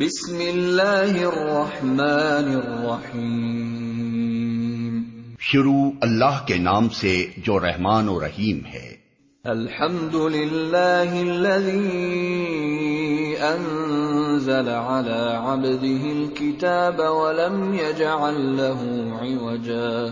بسم اللہ الرحمن الرحیم۔ شروع اللہ کے نام سے جو رحمان و رحیم ہے۔ الحمد للہ الذي انزل على عبده الكتاب ولم يجعل له عوجا۔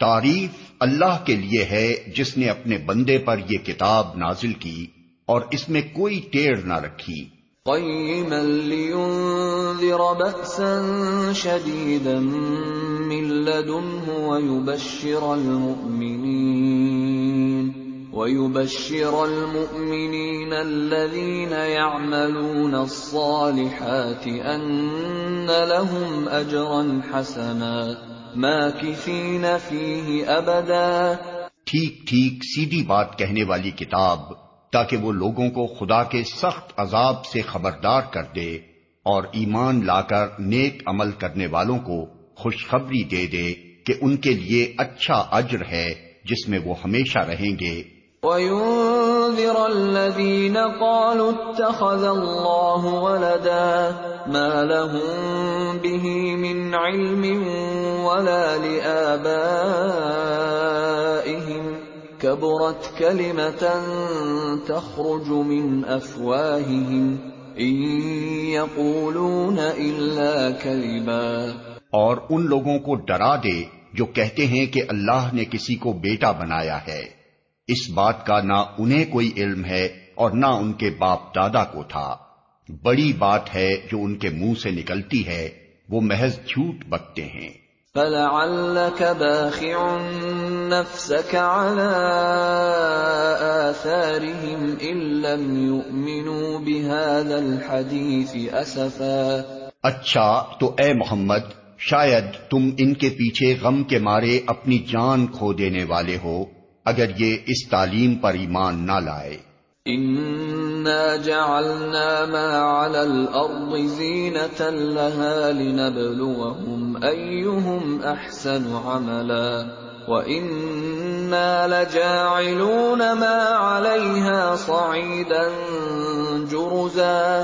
تعریف اللہ کے لیے ہے جس نے اپنے بندے پر یہ کتاب نازل کی اور اس میں کوئی ٹیڑھ نہ رکھی۔ قیما لینذر بأسا شدیدا من لدنه ویبشر المؤمنین ويبشر المؤمنين الذين يعملون الصالحات أن ٹھیک ٹھیک سیدھی بات کہنے والی کتاب تاکہ وہ لوگوں کو خدا کے سخت عذاب سے خبردار کر دے اور ایمان لا کر نیک عمل کرنے والوں کو خوشخبری دے دے کہ ان کے لیے اچھا اجر ہے جس میں وہ ہمیشہ رہیں گے۔ وَيُنذِرَ الَّذِينَ قَالُوا اتَّخَذَ اللَّهُ وَلَدًا مَا لَهُم بِهِ مِنْ عِلْمٍ وَلَا لِآبَائِهِمْ كَبُرَتْ كَلِمَةً تَخْرُجُ مِنْ أَفْوَاهِهِمْ إِن يَقُولُونَ إِلَّا كَذِبًا. اور ان لوگوں کو ڈرا دے جو کہتے ہیں کہ اللہ نے کسی کو بیٹا بنایا ہے۔ اس بات کا نہ انہیں کوئی علم ہے اور نہ ان کے باپ دادا کو تھا۔ بڑی بات ہے جو ان کے منہ سے نکلتی ہے، وہ محض جھوٹ بکتے ہیں۔ فَلَعَلَّكَ بَاخِعٌ نَفْسَكَ عَلَىٰ آثَارِهِمْ إِن لَّمْ يُؤْمِنُوا بِهَٰذَا الْحَدِيثِ أَسَفًا اچھا تو اے محمد، شاید تم ان کے پیچھے غم کے مارے اپنی جان کھو دینے والے ہو، اگر یہ اس تعلیم پر ایمان نہ لائے۔ انا جعلنا ما على الارض زینتا لها لنبلوهم ایهم احسن عملا وَإِنَّا لَجَاعِلُونَ مَا عَلَيْهَا صَعِيدًا جُرُزًا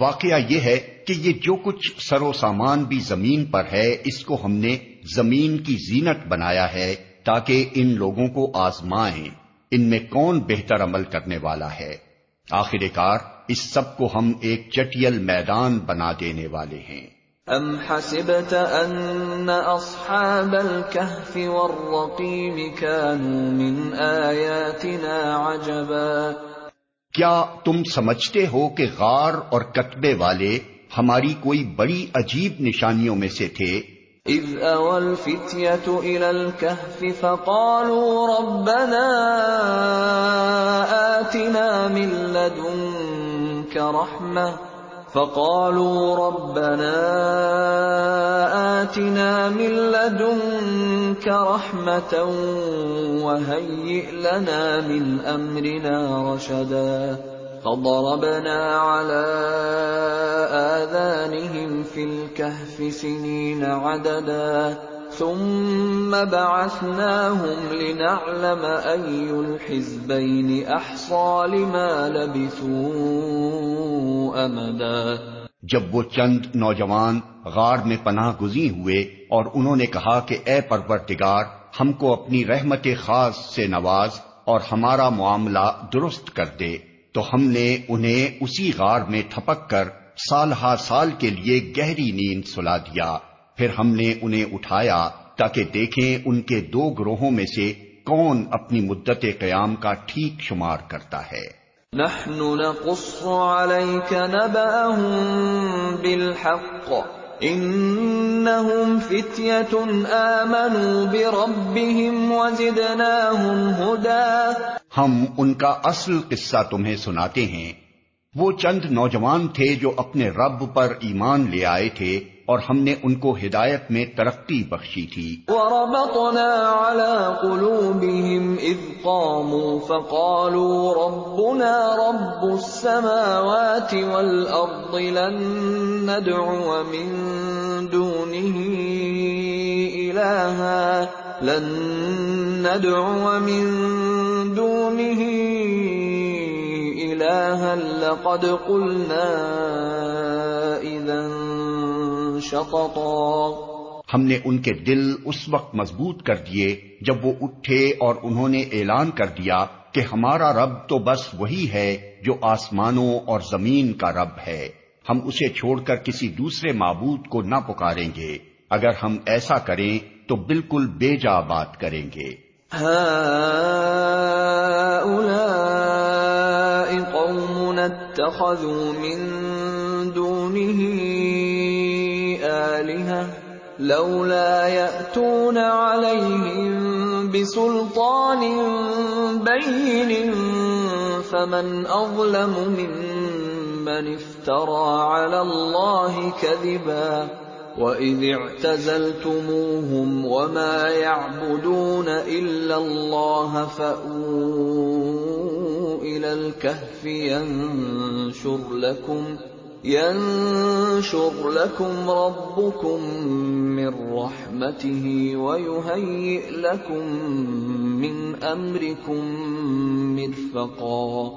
واقعہ یہ ہے کہ یہ جو کچھ سر و سامان بھی زمین پر ہے، اس کو ہم نے زمین کی زینت بنایا ہے تاکہ ان لوگوں کو آزمائیں۔ ان میں کون بہتر عمل کرنے والا ہے؟ آخر کار اس سب کو ہم ایک چٹیل میدان بنا دینے والے ہیں۔ ام حسبت ان اصحاب الكهف والرقیم كانوا من آیاتنا عجبا۔ کیا تم سمجھتے ہو کہ غار اور کتبے والے ہماری کوئی بڑی عجیب نشانیوں میں سے تھے؟ اذ اوى الفتية الى الكهف فقالوا ربنا آتنا من لدنك رحمة. فقالوا ربنا آتنا من لدنك رحمة وهيئ لنا من أمرنا رشدا. فضربنا على آذانهم في الكهف سنين عددا ثم بعثناهم لنعلم أي الحزبين أحصى لما لبثوا أمدا. جب وہ چند نوجوان غار میں پناہ گزی ہوئے اور انہوں نے کہا کہ اے پرورتگار ہم کو اپنی رحمت خاص سے نواز اور ہمارا معاملہ درست کر دے۔ تو ہم نے انہیں اسی غار میں تھپک کر سال ہا سال کے لیے گہری نیند سلا دیا۔ پھر ہم نے انہیں اٹھایا تاکہ دیکھیں ان کے دو گروہوں میں سے کون اپنی مدت قیام کا ٹھیک شمار کرتا ہے۔ نحن نقص عليك نبأهم بالحق۔ انہم فتیت آمنوا بربهم وزدناہم ہدا ہم ان کا اصل قصہ تمہیں سناتے ہیں۔ وہ چند نوجوان تھے جو اپنے رب پر ایمان لے آئے تھے۔ اور ہم نے ان کو ہدایت میں ترقی بخشی تھی۔ وربطنا على قلوبهم اذ قاموا فقالوا ربنا رب السماوات والارض لن ندعو من دونه الها لن ندعو من دونه إلها، لقد قلنا إذا شططا۔ ہم نے ان کے دل اس وقت مضبوط کر دیے جب وہ اٹھے اور انہوں نے اعلان کر دیا کہ ہمارا رب تو بس وہی ہے جو آسمانوں اور زمین کا رب ہے۔ ہم اسے چھوڑ کر کسی دوسرے معبود کو نہ پکاریں گے۔ اگر ہم ایسا کریں تو بالکل بے جا بات کریں گے۔ قوم اتخذوا من دونه آلهة لولا يأتون عليهم بسلطان بين فمن أظلم ممن افترى على الله كذبا وإذ اعتزلتموهم وما يعبدون إلا الله فأووا إلى الكهف ينشر لكم ينشر لكم ربكم من رحمته ويهيئ لكم من امركم مرفقا.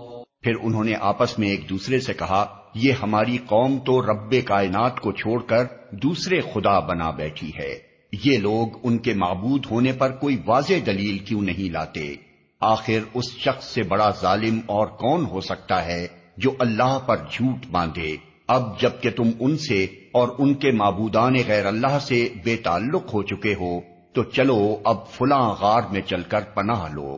پھر انہوں نے آپس میں ایک دوسرے سے کہا، یہ ہماری قوم تو رب کائنات کو چھوڑ کر دوسرے خدا بنا بیٹھی ہے۔ یہ لوگ ان کے معبود ہونے پر کوئی واضح دلیل کیوں نہیں لاتے؟ آخر اس شخص سے بڑا ظالم اور کون ہو سکتا ہے جو اللہ پر جھوٹ باندھے؟ اب جبکہ تم ان سے اور ان کے معبودان غیر اللہ سے بے تعلق ہو چکے ہو، تو چلو اب فلاں غار میں چل کر پناہ لو۔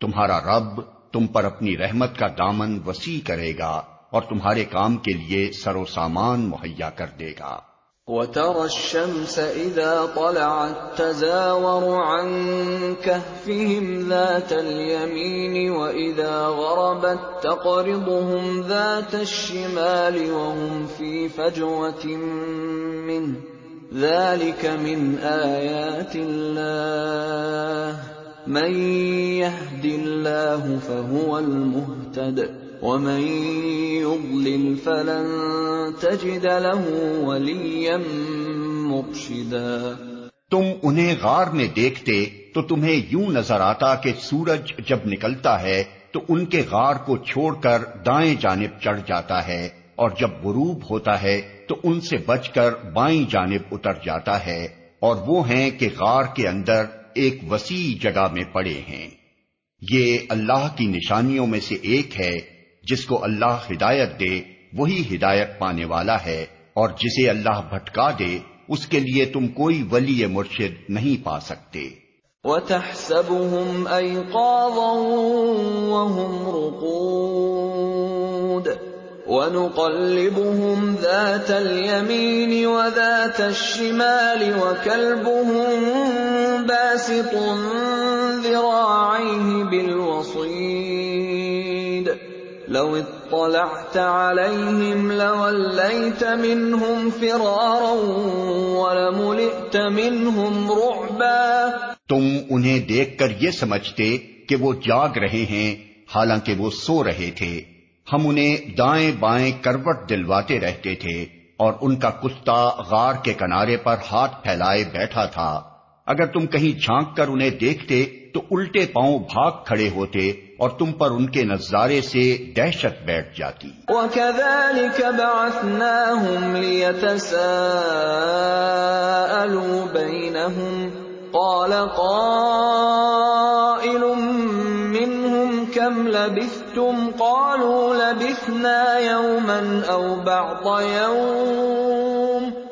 تمہارا رب تم پر اپنی رحمت کا دامن وسیع کرے گا اور تمہارے کام کے لیے سرو سامان مہیا کر دے گا۔ وترى الشمس إذا طلعت تزاور عن كهفهم ذات اليمين وإذا غربت تقرضهم ذات الشمال وهم في فجوة منه ذلك من آيات الله. من يهد الله فهو المهتد. ومن يضلل فلن تجد له وليا مرشدا تم انہیں غار میں دیکھتے تو تمہیں یوں نظر آتا کہ سورج جب نکلتا ہے تو ان کے غار کو چھوڑ کر دائیں جانب چڑھ جاتا ہے اور جب غروب ہوتا ہے تو ان سے بچ کر بائیں جانب اتر جاتا ہے اور وہ ہیں کہ غار کے اندر ایک وسیع جگہ میں پڑے ہیں۔ یہ اللہ کی نشانیوں میں سے ایک ہے۔ جس کو اللہ ہدایت دے، وہی ہدایت پانے والا ہے، اور جسے اللہ بھٹکا دے، اس کے لیے تم کوئی ولی مرشد نہیں پا سکتے۔ وَتَحْسَبُهُمْ أَيْقَاظًا وَهُمْ رُقُودٌ وَنُقَلِّبُهُمْ ذَاتَ الْيَمِينِ وَذَاتَ الشِّمَالِ وَكَلْبُهُمْ بَاسِطٌ ذِرَاعَيْهِ بِالْوَصِيدِ لو اطلعت عليهم لوليت منهم فرارا ولملئت منهم رعبا. تم انہیں دیکھ کر یہ سمجھتے کہ وہ جاگ رہے ہیں، حالانکہ وہ سو رہے تھے۔ ہم انہیں دائیں بائیں کروٹ دلواتے رہتے تھے اور ان کا کتا غار کے کنارے پر ہاتھ پھیلائے بیٹھا تھا۔ اگر تم کہیں جھانک کر انہیں دیکھتے تو الٹے پاؤں بھاگ کھڑے ہوتے اور تم پر ان کے نظارے سے دہشت بیٹھ جاتی۔ وَكَذَلِكَ بَعَثْنَاهُمْ لِيَتَسَاءَلُوا بَيْنَهُمْ قَالَ قَائِلٌ مِّنْهُمْ كَمْ لَبِثْتُمْ؟ قَالُوا لَبِثْنَا يَوْمًا أَوْ بَعْضَ يَوْمٍ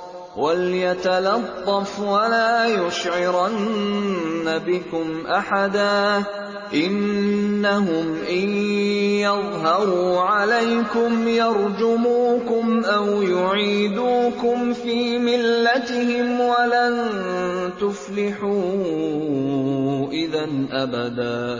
وَلْيَتَلَطَّفْ وَلَا يُشْعِرَنَّ بِكُمْ أَحَدًا إِنَّهُمْ إِن يَظْهَرُوا عَلَيْكُمْ يَرْجُمُوكُمْ أَوْ يُعِيدُوكُمْ فِي مِلَّتِهِمْ وَلَن تُفْلِحُوا إِذًا أَبَدًا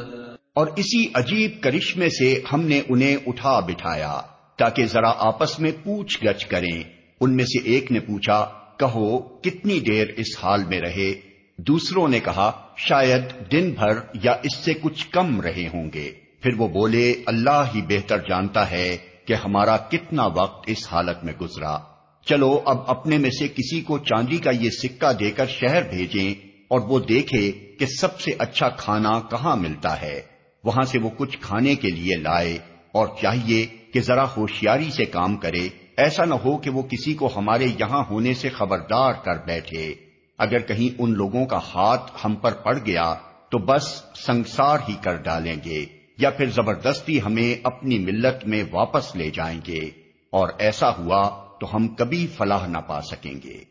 اور اسی عجیب کرشمے سے ہم نے انہیں اٹھا بٹھایا تاکہ ذرا آپس میں پوچھ گچھ کریں۔ ان میں سے ایک نے پوچھا کہو کتنی دیر اس حال میں رہے؟ دوسروں نے کہا، شاید دن بھر یا اس سے کچھ کم رہے ہوں گے۔ پھر وہ بولے، اللہ ہی بہتر جانتا ہے کہ ہمارا کتنا وقت اس حالت میں گزرا۔ چلو، اب اپنے میں سے کسی کو چاندی کا یہ سکہ دے کر شہر بھیجیں اور وہ دیکھے کہ سب سے اچھا کھانا کہاں ملتا ہے۔ وہاں سے وہ کچھ کھانے کے لیے لائے اور چاہیے کہ ذرا ہوشیاری سے کام کرے۔ ایسا نہ ہو کہ وہ کسی کو ہمارے یہاں ہونے سے خبردار کر بیٹھے۔ اگر کہیں ان لوگوں کا ہاتھ ہم پر پڑ گیا، تو بس سنسار ہی کر ڈالیں گے، یا پھر زبردستی ہمیں اپنی ملت میں واپس لے جائیں گے۔ اور ایسا ہوا تو ہم کبھی فلاح نہ پا سکیں گے۔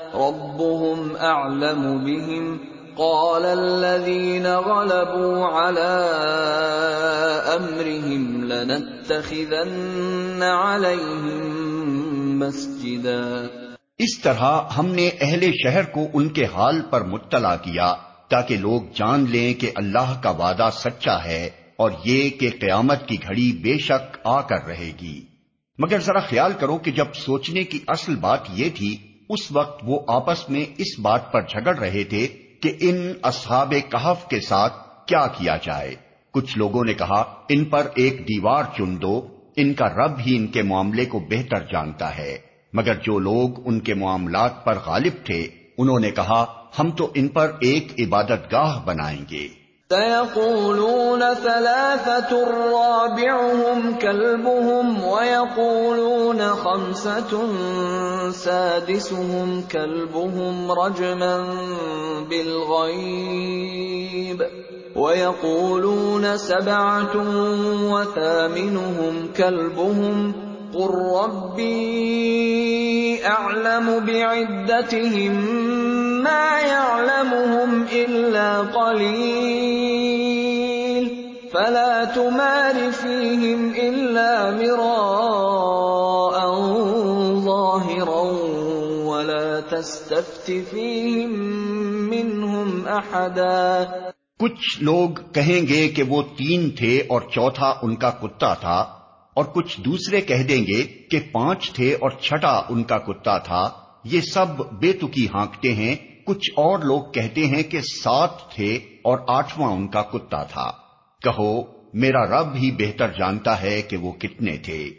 رَبُّهُمْ أَعْلَمُ بِهِمْ قَالَ الَّذِينَ غَلَبُوا عَلَىٰ أَمْرِهِمْ لَنَتَّخِذَنَّ عَلَيْهِم مَّسْجِدًا. اس طرح ہم نے اہل شہر کو ان کے حال پر مطلع کیا تاکہ لوگ جان لیں کہ اللہ کا وعدہ سچا ہے اور یہ کہ قیامت کی گھڑی بے شک آ کر رہے گی۔ مگر ذرا خیال کرو کہ جب سوچنے کی اصل بات یہ تھی اس وقت وہ آپس میں اس بات پر جھگڑ رہے تھے کہ ان اصحاب کہف کے ساتھ کیا کیا جائے۔ کچھ لوگوں نے کہا، ان پر ایک دیوار چن دو، ان کا رب ہی ان کے معاملے کو بہتر جانتا ہے۔ مگر جو لوگ ان کے معاملات پر غالب تھے، انہوں نے کہا، ہم تو ان پر ایک عبادت گاہ بنائیں گے۔ سيقولون ثلاثة رابعهم كلبهم ويقولون خمسة سادسهم كلبهم رجما بالغيب ويقولون سبعة وثامنهم كلبهم قل ربي اعلم بعدتهم ما يعلمهم الا قليل فلا تمار فيهم الا مراء ظاهرا ولا تستفت فيهم منهم احدا کچھ لوگ کہیں گے کہ وہ تین تھے اور چوتھا ان کا کتا تھا اور کچھ دوسرے کہہ دیں گے کہ پانچ تھے اور چھٹا ان کا کتا تھا، یہ سب بے تکی ہانکتے ہیں۔ کچھ اور لوگ کہتے ہیں کہ سات تھے اور آٹھواں ان کا کتا تھا۔ کہو، میرا رب ہی بہتر جانتا ہے کہ وہ کتنے تھے۔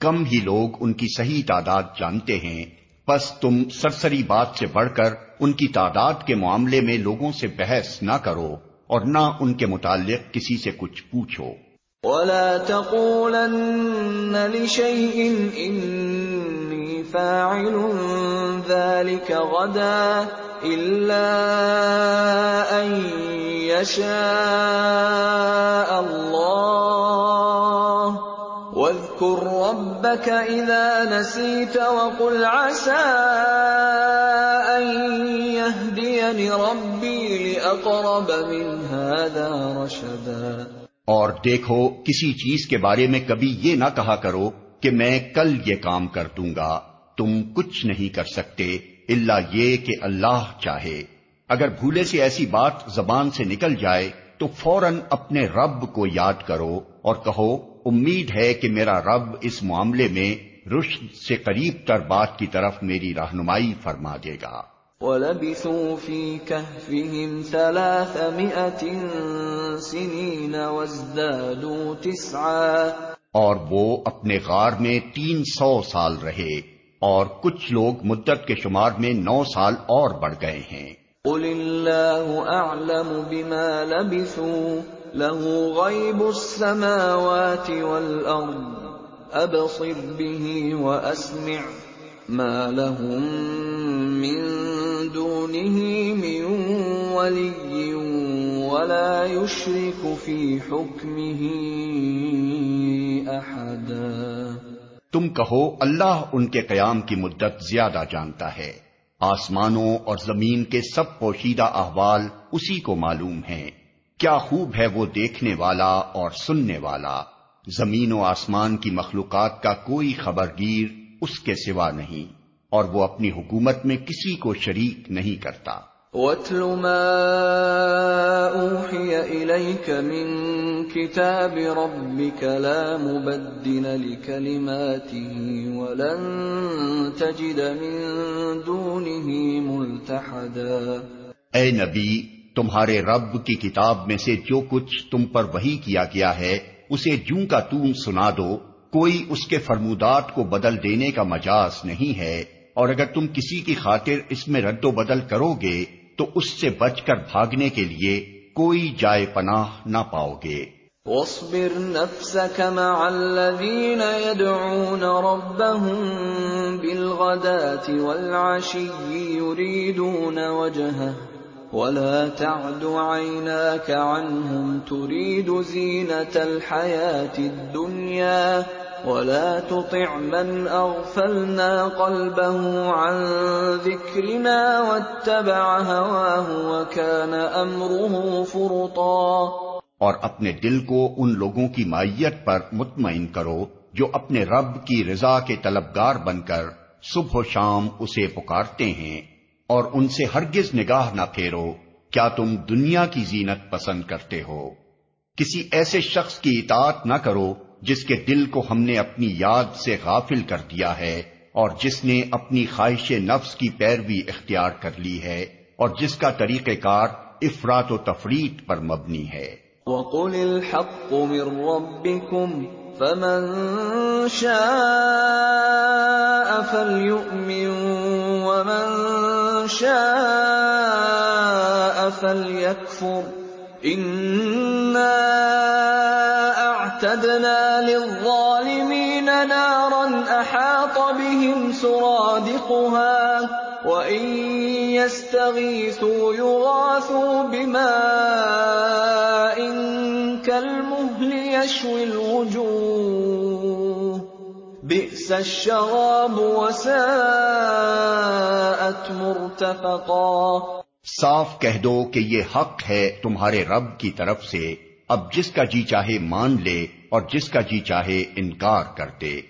کم ہی لوگ ان کی صحیح تعداد جانتے ہیں۔ بس تم سرسری بات سے بڑھ کر ان کی تعداد کے معاملے میں لوگوں سے بحث نہ کرو اور نہ ان کے متعلق کسی سے کچھ پوچھو۔ ولا تقولن لشيء إني فاعل ذلك غدا إلا أن يشاء الله واذكر ربك إذا نسيت وقل عسى أن يهديني ربي لأقرب من هذا رشدا اور دیکھو، کسی چیز کے بارے میں کبھی یہ نہ کہا کرو کہ میں کل یہ کام کر دوں گا۔ تم کچھ نہیں کر سکتے اللہ یہ کہ اللہ چاہے۔ اگر بھولے سے ایسی بات زبان سے نکل جائے، تو فوراً اپنے رب کو یاد کرو اور کہو، امید ہے کہ میرا رب اس معاملے میں رشد سے قریب تر بات کی طرف میری رہنمائی فرما دے گا۔ وَلَبِثُوا فِي كَهْفِهِمْ ثَلَاثَمِائَةٍ سِنِينَ وَازْدَادُوا تِسْعًا اور وہ اپنے غار میں تین سو سال رہے اور کچھ لوگ مدت کے شمار میں نو سال اور بڑھ گئے ہیں۔ قُلِ اللَّهُ أَعْلَمُ بِمَا لَبِثُوا لَهُ غَيْبُ السَّمَاوَاتِ وَالْأَرْضِ أَبْصِرْ بِهِ وَأَسْمِعْ مَا لَهُم مِّن دونه من ولي ولا يشرك في حكمه احدا تم کہو، اللہ ان کے قیام کی مدت زیادہ جانتا ہے۔ آسمانوں اور زمین کے سب پوشیدہ احوال اسی کو معلوم ہیں۔ کیا خوب ہے وہ دیکھنے والا اور سننے والا۔ زمین و آسمان کی مخلوقات کا کوئی خبرگیر اس کے سوا نہیں۔ اور وہ اپنی حکومت میں کسی کو شریک نہیں کرتا۔ وَاتْلُ مَا أُوحِيَ إِلَيْكَ مِن كِتَابِ رَبِّكَ لَا مُبَدِّلَ لِكَلِمَاتِهِ وَلَن تَجِدَ مِن دُونِهِ مُلْتَحَدًا۔ اے نبی تمہارے رب کی کتاب میں سے جو کچھ تم پر وہی کیا گیا ہے اسے جوں کا تم سنا دو کوئی اس کے فرمودات کو بدل دینے کا مجاز نہیں ہے۔ اور اگر تم کسی کی خاطر اس میں رد و بدل کرو گے، تو اس سے بچ کر بھاگنے کے لیے کوئی جائے پناہ نہ پاؤ گے۔ واصبر نفسك مع الذين يدعون ربهم بالغداة والعشي يريدون وجهه، ولا تعد عيناك عنهم تريد زينة الحياة الدنيا. ولا تطع من أغفلنا قلبه عن ذكرنا واتبع هواه وكان أمره فرطا اور اپنے دل کو ان لوگوں کی مائیت پر مطمئن کرو جو اپنے رب کی رضا کے طلبگار بن کر صبح و شام اسے پکارتے ہیں اور ان سے ہرگز نگاہ نہ پھیرو۔ کیا تم دنیا کی زینت پسند کرتے ہو؟ کسی ایسے شخص کی اطاعت نہ کرو جس کے دل کو ہم نے اپنی یاد سے غافل کر دیا ہے، اور جس نے اپنی خواہش نفس کی پیروی اختیار کر لی ہے، اور جس کا طریقہ کار افراد و تفریح پر مبنی ہے۔ وَقُلِ الْحَقُّ مِن رَبِّكُمْ فَمَن شَاءَ فَلْيُؤْمِن وَمَن شاء فليكفر إنا أعتدنا للظالمين نارا أحاط بهم سرادقها وإن يستغيثوا يغاثوا بماء كالمهل يشوي الوجوه بئس الشراب وساءت مرتفقا صاف کہہ دو کہ یہ حق ہے تمہارے رب کی طرف سے۔ اب جس کا جی چاہے مان لے۔ اور جس کا جی چاہے انکار کر دے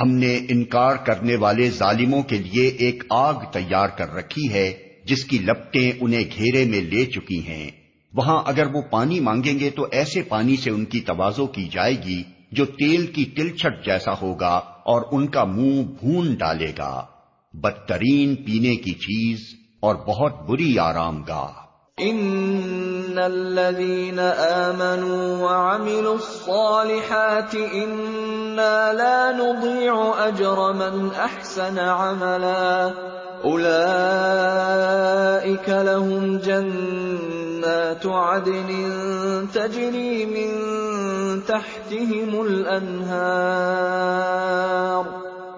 ہم نے انکار کرنے والے ظالموں کے لیے ایک آگ تیار کر رکھی ہے، جس کی لپٹیں انہیں گھیرے میں لے چکی ہیں۔ وہاں اگر وہ پانی مانگیں گے تو ایسے پانی سے ان کی توازو کی جائے گی جو تیل کی تلچھٹ جیسا ہوگا اور ان کا منہ بھون ڈالے گا۔ بدترین پینے کی چیز اور بہت بری آرام گاہ۔ ان الذين امنوا وعملوا الصالحات انا لا نضيع اجر من احسن عملا اولئك لهم جنات عدن تجري من تحتهم الانهار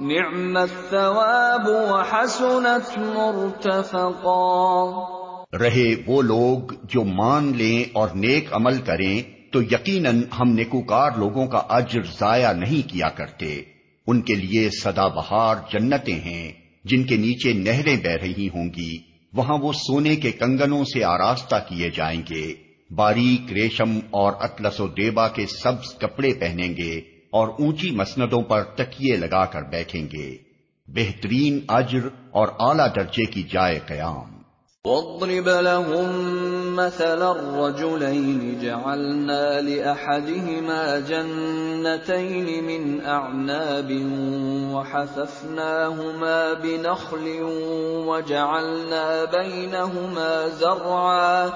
نعم الثواب وحسنت مرتفقا رہے وہ لوگ جو مان لیں اور نیک عمل کریں، تو یقیناً ہم نیکوکار لوگوں کا اجر ضائع نہیں کیا کرتے۔ ان کے لیے سدا بہار جنتیں ہیں، جن کے نیچے نہریں بہ رہی ہوں گی۔ وہاں وہ سونے کے کنگنوں سے آراستہ کیے جائیں گے۔ باریک ریشم اور اطلس و دیبا کے سبز کپڑے پہنیں گے۔ اور اونچی مسندوں پر تکیے لگا کر بیٹھیں گے۔ بہترین اجر اور اعلی درجے کی جائے قیام۔ واضرب لهم مثل الرجلين جعلنا لأحدهما جنتين من أعناب وحففناهما بنخل وجعلنا بينهما زرعا۔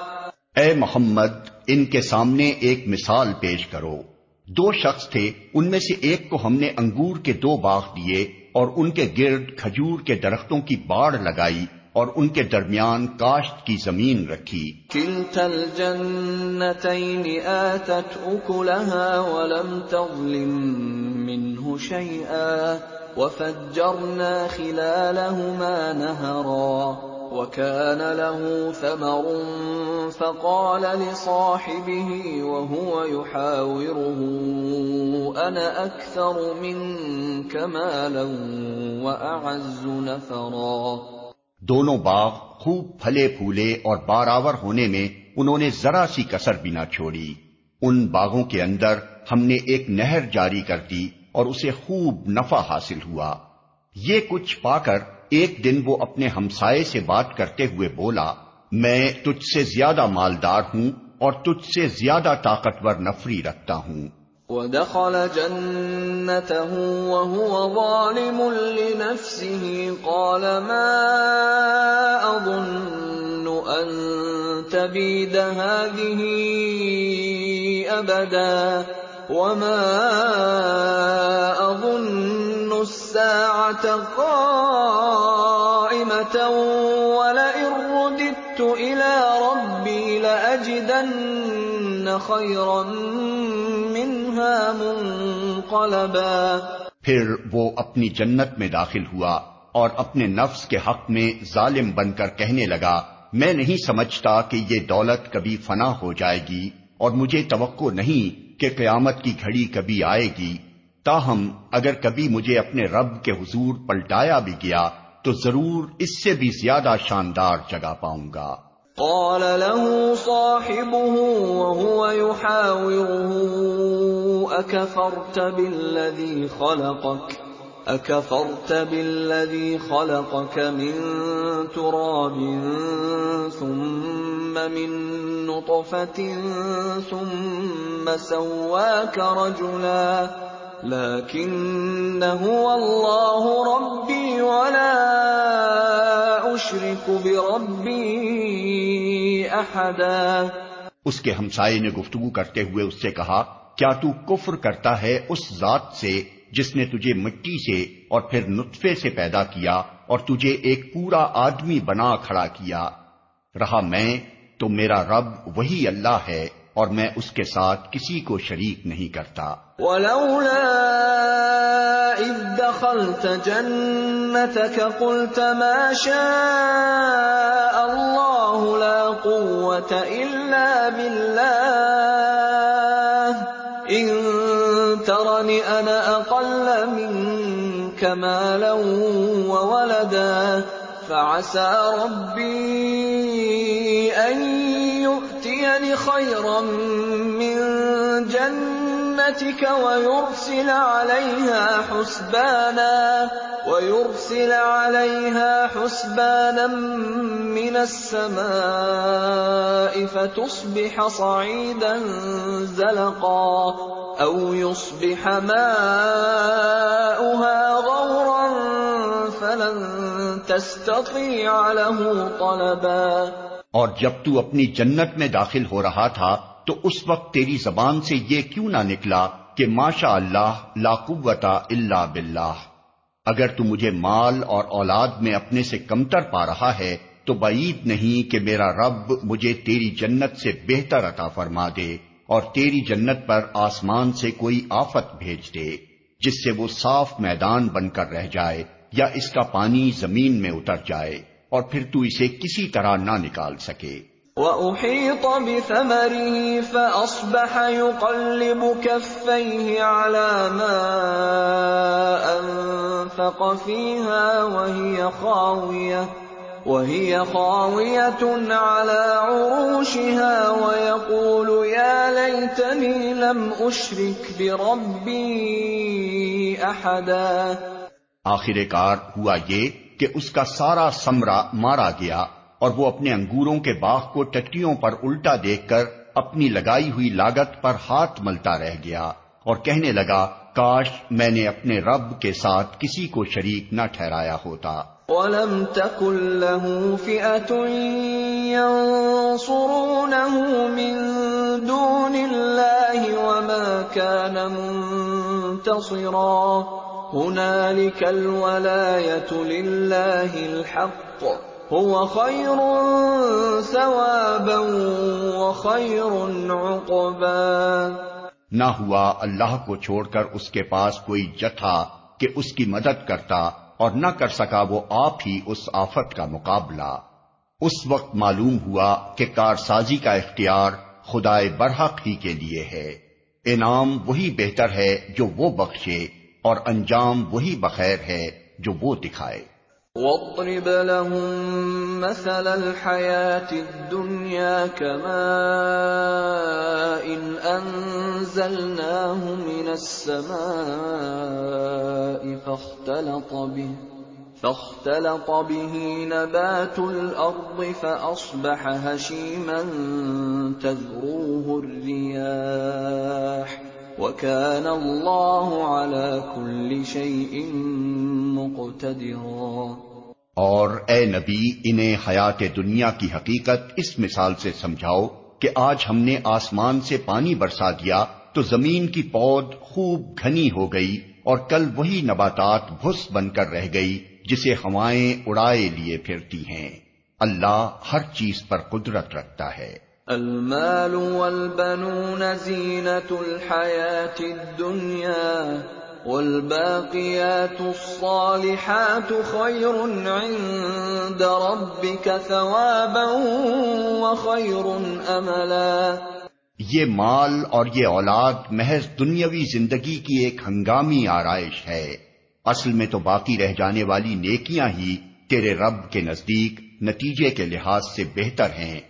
اے محمد ان کے سامنے ایک مثال پیش کرو۔ دو شخص تھے، ان میں سے ایک کو ہم نے انگور کے دو باغ دیے اور ان کے گرد کھجور کے درختوں کی باڑ لگائی اور ان کے درمیان کاشت کی زمین رکھی۔ كلتا الجنتين آتت أكلها ولم تظلم منه شيئا وفجرنا خلالهما نهرا وكان له ثمر فقال لصاحبه وهو يحاوره، أنا أكثر منك مالا وأعز نفرا. دونوں باغ خوب پھلے پھولے اور باراور ہونے میں انہوں نے ذرا سی کسر بھی نہ چھوڑی۔ ان باغوں کے اندر ہم نے ایک نہر جاری کر دی اور اسے خوب نفع حاصل ہوا۔ یہ کچھ پا کر ایک دن وہ اپنے ہمسائے سے بات کرتے ہوئے بولا، میں تجھ سے زیادہ مالدار ہوں اور تجھ سے زیادہ طاقتور نفری رکھتا ہوں۔ ودخل جنته وهو ظالم لنفسه، قال ما أظن أن تبيد هذه أبدا، وما أظن الساعة قائمة ولئن رددت إلى ربي لأجدن خيرا پھر وہ اپنی جنت میں داخل ہوا اور اپنے نفس کے حق میں ظالم بن کر کہنے لگا، میں نہیں سمجھتا کہ یہ دولت کبھی فنا ہو جائے گی اور مجھے توقع نہیں کہ قیامت کی گھڑی کبھی آئے گی۔ تاہم اگر کبھی مجھے اپنے رب کے حضور پلٹایا بھی گیا تو ضرور اس سے بھی زیادہ شاندار جگہ پاؤں گا۔ قال له صاحبه وهو يحاوره، أكفرت بالذي خلقك؟ أكفرت بالذي خلقك من تراب ثم من نطفة ثم سواك رجلا لكن هو الله ربي ولا أشرك بربي أحدا۔ اس کے ہمسائے نے گفتگو کرتے ہوئے اس سے کہا، کیا تو کفر کرتا ہے اس ذات سے جس نے تجھے مٹی سے اور پھر نطفے سے پیدا کیا اور تجھے ایک پورا آدمی بنا کھڑا کیا؟ رہا میں، تو میرا رب وہی اللہ ہے۔ اور میں اس کے ساتھ کسی کو شریک نہیں کرتا۔ ولولا اذ دخلت جنتك قلت ما شاء الله لا قوة الا بالله ان ترني انا اقل منك مالا وولدا فعسى ربي ان يؤتيني خيرا من جنتك ويرسل عليها حسبانا ويرسل عليها حسبانا من السماء فتصبح صعيدا زلقا او يصبح ماؤها غورا فلن تستطيع له طلبا اور جب تو اپنی جنت میں داخل ہو رہا تھا، تو اس وقت تیری زبان سے یہ کیوں نہ نکلا کہ ماشاء اللہ لا قوت الا باللہ۔ اگر تو مجھے مال اور اولاد میں اپنے سے کمتر پا رہا ہے، تو بعید نہیں کہ میرا رب مجھے تیری جنت سے بہتر عطا فرما دے اور تیری جنت پر آسمان سے کوئی آفت بھیج دے، جس سے وہ صاف میدان بن کر رہ جائے یا اس کا پانی زمین میں اتر جائے۔ اور پھر تو اسے کسی طرح نہ نکال سکے۔ وَأُحِيطَ بِثَمَرِهِ فَأَصْبَحَ يُقَلِّبُ كَفَّيْهِ عَلَى مَا أَنفَقَ فِيهَا وَهِيَ خَاوِيَةٌ وهي خاوية على عروشها ويقول يا ليتني لم أشرك بربي أحدا۔ آخر کار ہوا یہ کہ اس کا سارا سمرا مارا گیا اور وہ اپنے انگوروں کے باغ کو ٹٹیوں پر الٹا دیکھ کر اپنی لگائی ہوئی لاگت پر ہاتھ ملتا رہ گیا اور کہنے لگا، کاش میں نے اپنے رب کے ساتھ کسی کو شریک نہ ٹھہرایا ہوتا. وَلَمْ تَكُن لَهُ فِئَةٌ يَنصُرُونَهُ مِن دُونِ اللَّهِ وَمَا كَانَ مُنتَصِرًا هنالك الولاية لله الحق. هو خير ثوابا وخير عقبا. نہ ہوا اللہ کو چھوڑ کر اس کے پاس کوئی جتھا کہ اس کی مدد کرتا اور نہ کر سکا وہ آپ ہی اس آفت کا مقابلہ۔ اس وقت معلوم ہوا کہ کارسازی کا اختیار خدائے برحق ہی کے لیے ہے۔ انعام وہی بہتر ہے جو وہ بخشے۔ اور انجام وہی بخیر ہے جو وہ دکھائے۔ واضرب لهم مثل الحياة الدنيا كماء إن أنزلناه من السماء فاختلط به فاختلط به نبات الأرض فأصبح هشيما تذروه الرياح وَكَانَ اللَّهُ عَلَى كُلِّ شَيْءٍ مُقْتَدِرًا. اور اے نبی، انہیں حیات دنیا کی حقیقت اس مثال سے سمجھاؤ کہ آج ہم نے آسمان سے پانی برسا دیا تو زمین کی پود خوب گھنی ہو گئی اور کل وہی نباتات بھس بن کر رہ گئی جسے ہوائیں اڑائے لیے پھرتی ہیں۔ اللہ ہر چیز پر قدرت رکھتا ہے۔ المال والبنون زينة الحياة الدنيا والباقيات الصالحات خير عند ربك ثوابا وخير املا یہ مال اور یہ اولاد محض دنیاوی زندگی کی ایک ہنگامی آرائش ہے۔ اصل میں تو باقی رہ جانے والی نیکیاں ہی تیرے رب کے نزدیک نتیجے کے لحاظ سے بہتر ہیں۔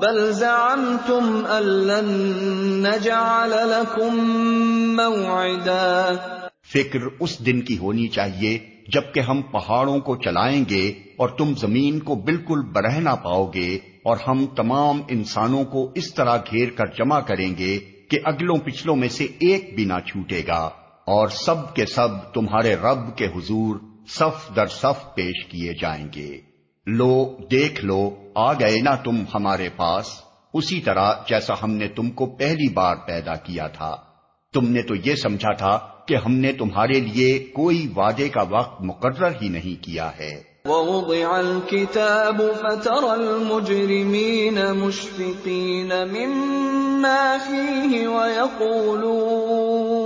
بل زعمتم نجعل لكم موعدا. فکر اس دن کی ہونی چاہیے جبکہ ہم پہاڑوں کو چلائیں گے اور تم زمین کو بالکل برہنا پاؤ گے اور ہم تمام انسانوں کو اس طرح گھیر کر جمع کریں گے کہ اگلوں پچھلوں میں سے ایک بھی نہ چھوٹے گا اور سب کے سب تمہارے رب کے حضور صف در صف پیش کیے جائیں گے۔ لو، دیکھ لو، آ گئے نا تم ہمارے پاس؟ اسی طرح جیسا ہم نے تم کو پہلی بار پیدا کیا تھا۔ تم نے تو یہ سمجھا تھا کہ ہم نے تمہارے لیے کوئی وعدے کا وقت مقرر ہی نہیں کیا ہے۔ ووضع الكتاب فترى المجرمين مشفقين مما فيه ويقولون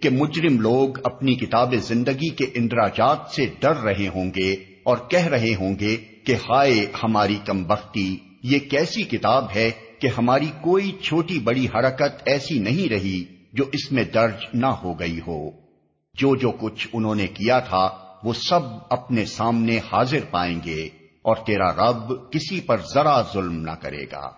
کہ مجرم لوگ اپنی کتاب زندگی کے اندراجات سے ڈر رہے ہوں گے اور کہہ رہے ہوں گے کہ ہائے ہماری کم بختی، یہ کیسی کتاب ہے کہ ہماری کوئی چھوٹی بڑی حرکت ایسی نہیں رہی جو اس میں درج نہ ہو گئی ہو۔ جو جو کچھ انہوں نے کیا تھا، وہ سب اپنے سامنے حاضر پائیں گے اور تیرا رب کسی پر ذرا ظلم نہ کرے گا۔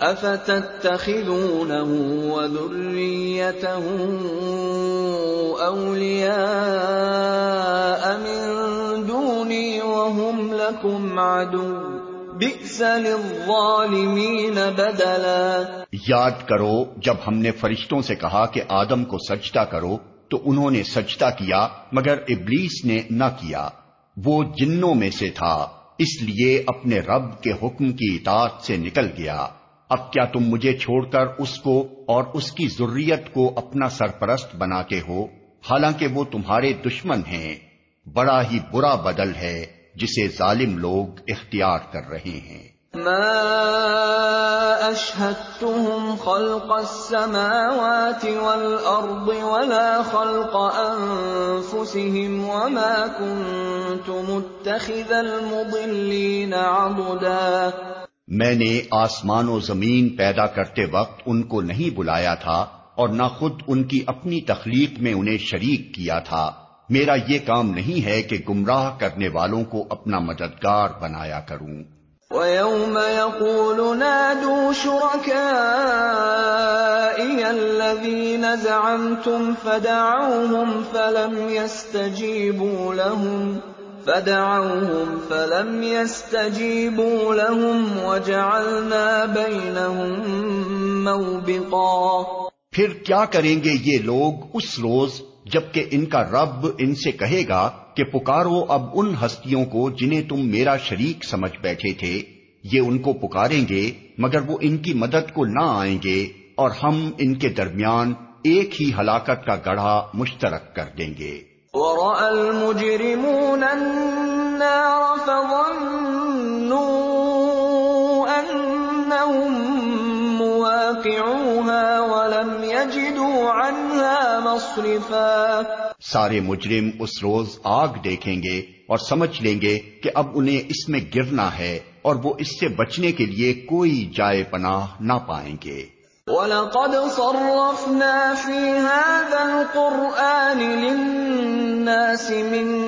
افتتخذونه وذريته اولیاء من دوني وهم لكم عدو؟ بئس للظالمین بدلا. یاد کرو، جب ہم نے فرشتوں سے کہا کہ آدم کو سجدہ کرو، تو انہوں نے سجدہ کیا، مگر ابلیس نے نہ کیا۔ وہ جنوں میں سے تھا، اس لیے اپنے رب کے حکم کی اطاعت سے نکل گیا۔ اب کیا تم مجھے چھوڑ کر اس کو اور اس کی ضروریت کو اپنا سرپرست بناتے ہو؟ حالانکہ وہ تمہارے دشمن ہیں۔ بڑا ہی برا بدل ہے جسے ظالم لوگ اختیار کر رہے ہیں۔ ما اشهدتهم خلق السماوات والارض ولا خلق انفسهم وما كنت متخذ المضلين عضدا۔ میں نے آسمان و زمین پیدا کرتے وقت ان کو نہیں بلایا تھا اور نہ خود ان کی اپنی تخلیق میں انہیں شریک کیا تھا۔ میرا یہ کام نہیں ہے کہ گمراہ کرنے والوں کو اپنا مددگار بنایا کروں۔ وَيَوْمَ يَقُولُ نَادُوا شُرَكَائِيَ الَّذِينَ زَعَمْتُمْ فَدَعَوْهُمْ فَلَمْ يَسْتَجِيبُوا لَهُمْ فَدَعَوْهُمْ فَلَمْ يَسْتَجِيبُوا لَهُمْ وَجَعَلْنَا بَيْنَهُمْ مَوْبِقًا. پھر کیا کریں گے یہ لوگ اس روز جبکہ ان کا رب ان سے کہے گا کہ پکارو اب ان ہستیوں کو جنہیں تم میرا شریک سمجھ بیٹھے تھے، یہ ان کو پکاریں گے، مگر وہ ان کی مدد کو نہ آئیں گے، اور ہم ان کے درمیان ایک ہی ہلاکت کا گڑھا مشترک کر دیں گے۔ ولم يجدوا عنها مصرفا سارے مجرم اس روز آگ دیکھیں گے اور سمجھ لیں گے کہ اب انہیں اس میں گرنا ہے اور وہ اس سے بچنے کے لیے کوئی جائے پناہ نہ پائیں گے۔ وَلَقَدْ صَرَّفْنَا فِي هَذَا الْقُرْآنِ لِلنَّاسِ مِن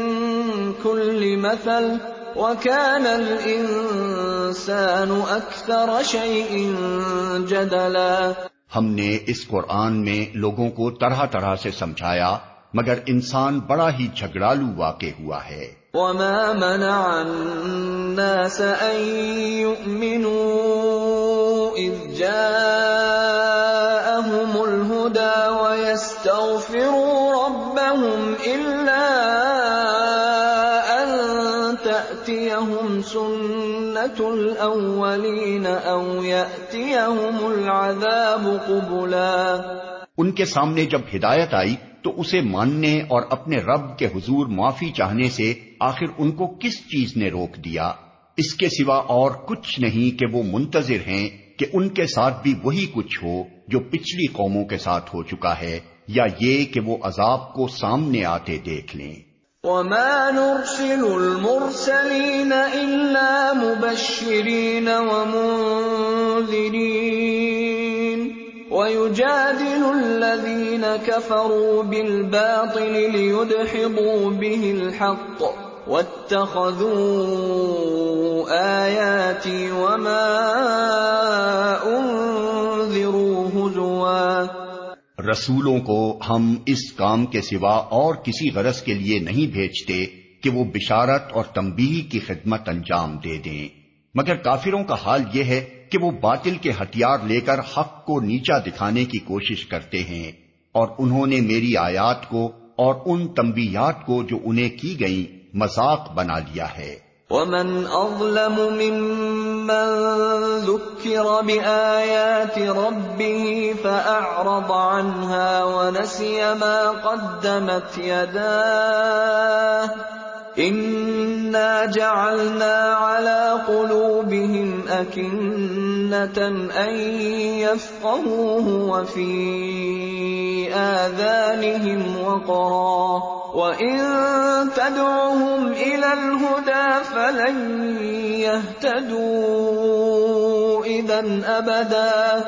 كُلِّ مَثَلٍ وَكَانَ الْإِنسَانُ أَكْثَرَ شَيْءٍ جَدَلًا ہم نے اس قرآن میں لوگوں کو طرح طرح سے سمجھایا مگر انسان بڑا ہی جھگڑالو واقع ہوا ہے۔ وما منع الناس ان يؤمنوا اذ جاءهم الهدى ويستغفروا ربهم الا ان تاتيهم سنه الاولين او ياتيهم العذاب قبلا. ان کے سامنے جب ہدایت آئی تو اسے ماننے اور اپنے رب کے حضور معافی چاہنے سے آخر ان کو کس چیز نے روک دیا؟ اس کے سوا اور کچھ نہیں کہ وہ منتظر ہیں کہ ان کے ساتھ بھی وہی کچھ ہو جو پچھلی قوموں کے ساتھ ہو چکا ہے، یا یہ کہ وہ عذاب کو سامنے آتے دیکھ لیں۔ وما نرسل المرسلين إلا مبشرين وَيُجَادِلُ الَّذِينَ كَفَرُوا بِالْبَاطِلِ لِيُدْحِضُوا بِهِ الْحَقَّ وَاتَّخَذُوا آيَاتِي وَمَا أُنذِرُوا هُزُوًا رسولوں کو ہم اس کام کے سوا اور کسی غرض کے لیے نہیں بھیجتے کہ وہ بشارت اور تنبیہ کی خدمت انجام دے دیں۔ مگر کافروں کا حال یہ ہے کہ وہ باطل کے ہتھیار لے کر حق کو نیچا دکھانے کی کوشش کرتے ہیں اور انہوں نے میری آیات کو اور ان تنبیات کو جو انہیں کی گئی مذاق بنا لیا ہے۔ ومن اظلم ممن ذكر بآيات ربه فأعرض عنها ونسي ما قدمت يداه انا جعلنا على قلوبهم اكنة ان يفقهوه وفي آذانهم وقرا وان تدعهم الى الهدى فلن يهتدوا اذا ابدا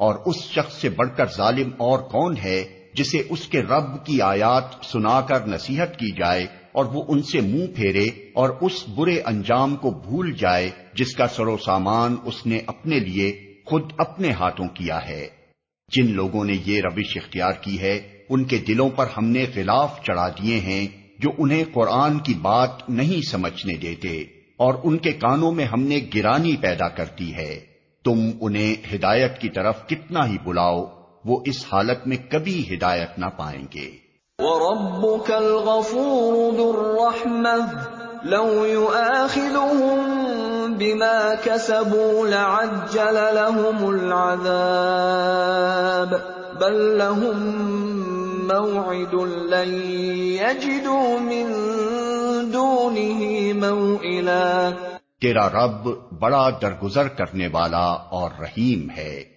اور اس شخص سے بڑھ کر ظالم اور کون ہے جسے اس کے رب کی آیات سنا کر نصیحت کی جائے؟ اور وہ ان سے منہ پھیرے اور اس برے انجام کو بھول جائے جس کا سرو سامان اس نے اپنے لیے خود اپنے ہاتھوں کیا ہے۔ جن لوگوں نے یہ روش اختیار کی ہے، ان کے دلوں پر ہم نے خلاف چڑھا دیے ہیں جو انہیں قرآن کی بات نہیں سمجھنے دیتے، اور ان کے کانوں میں ہم نے گرانی پیدا کرتی ہے۔ تم انہیں ہدایت کی طرف کتنا ہی بلاؤ، وہ اس حالت میں کبھی ہدایت نہ پائیں گے۔ وَرَبُّكَ الْغَفُورُ ذُو الرَّحْمَةِ. لو يؤاخذهم بما كسبوا لعجل لهم العذاب. بل لهم موعد لن يجدوا من دونه موئلا. تیرا رب بڑا درگزر کرنے والا اور رحیم ہے۔